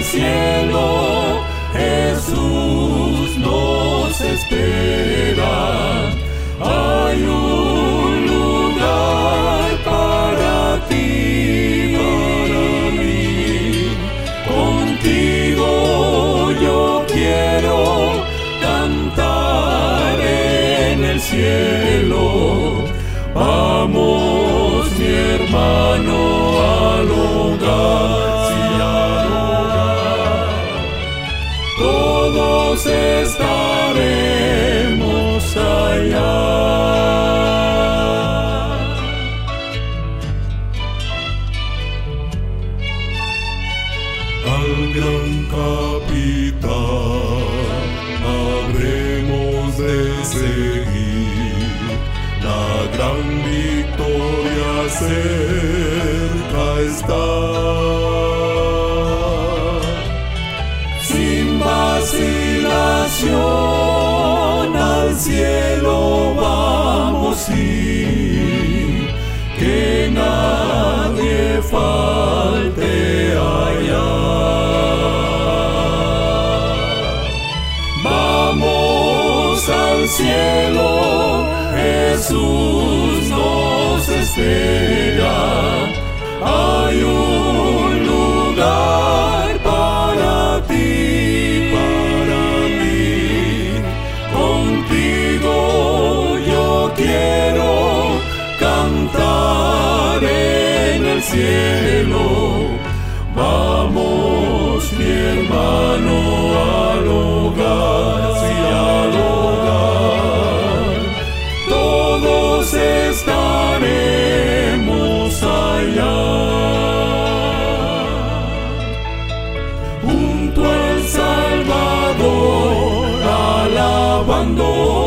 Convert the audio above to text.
el cielo Jesús nos espera. Hay un lugar para ti, para mí. Contigo yo quiero cantar en el cielo. Vamos, mi hermano, al hogar. Todos estaremos allá. al gran capitán habremos de seguir. La gran victoria cerca está. Ir, que nadie falte allá. Vamos al cielo, Jesús nos espera. Hay un cielo. Vamos, mi hermano, al hogar, sí, al hogar. Todos estaremos allá. Junto al Salvador, alabando